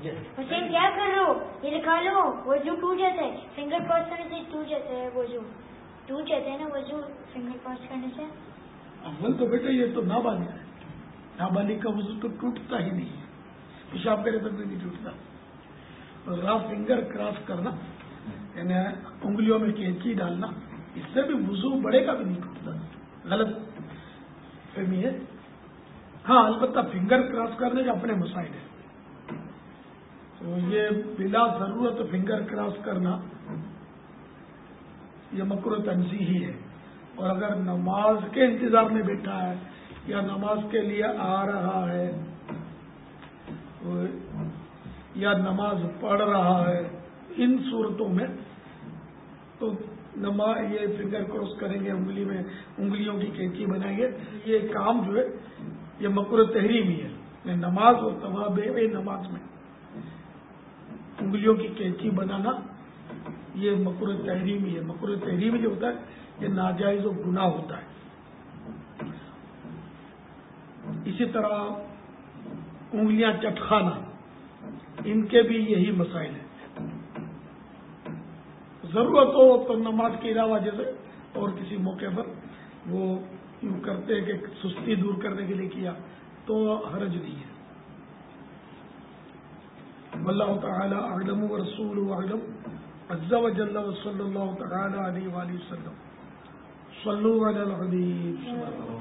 حسین کیا کر رہے ہو یہ لکھا لو وضو ٹوٹ جاتا ہے فنگر کراس کرنے سے ٹوٹ جاتا ہے وضو ٹوٹ جاتا ہے نا وضو فنگر کراس کرنے سے اول تو بیٹا یہ تو نابالغ ہے نابالغ کا وضو تو ٹوٹتا ہی نہیں ہے پیشاب کرے بھی نہیں ٹوٹتا را فنگر کراس کرنا یعنی انگلیوں میں کینچی ڈالنا اس سے بھی وضو بڑے کا بھی نہیں ٹوٹتا غلط فہمی ہے ہاں البتہ فنگر کراس کرنے کے اپنے مسائل ہیں تو یہ بلا ضرورت فنگر کراس کرنا یہ مکر تنظیحی ہے۔ اور اگر نماز کے انتظار میں بیٹھا ہے یا نماز کے لیے آ رہا ہے، یا نماز پڑھ رہا ہے ان صورتوں میں، تو نماز یہ فنگر کراس کریں گے، انگلی میں انگلیوں کی کینچی بنائیں گے۔ یہ کام جو ہے، یہ مکر تحریمی ہے۔ نماز اور تباہ نماز میں۔ انگلیوں کی کینچی بنانا، یہ مکر تحریمی ہے۔ مکر تحریمی جو ہوتا ہے، یہ ناجائز و گناہ ہوتا ہے۔ اسی طرح انگلیاں چٹخانا، ان کے بھی یہی مسائل ہیں۔ ضرورت ہو تو نماز کے علاوہ جیسے اور کسی موقع پر وہ یوں کرتے کہ سستی دور کرنے کے لیے کیا، تو حرج نہیں ہے۔ واللہ تعالی اعلم و رسول اعلم. عز و جل و صلی اللہ تعالی علیہ وآلہ وسلم. صلو علی الحبیب. صلی اللہ